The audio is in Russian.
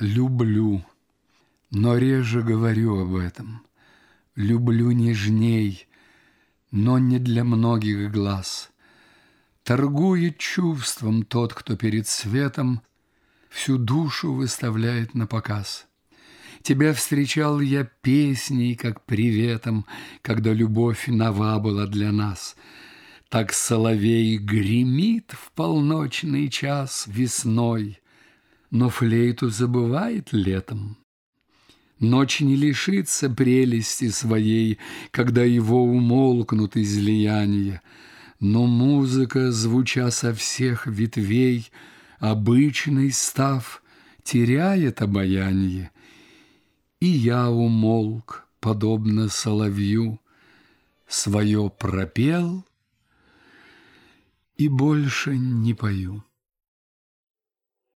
люблю, но реже говорю об этом. Люблю нежней, но не для многих глаз. Торгует чувством тот, кто перед светом Всю душу выставляет на показ. Тебя встречал я песней, как приветом, Когда любовь нова была для нас. Так соловей гремит в полночный час весной, Но флейту забывает летом. Ночь не лишится прелести своей, Когда его умолкнут излияния, Но музыка, звуча со всех ветвей, Обычный став, теряет обаяние, И я умолк, подобно соловью, Свое пропел и больше не пою.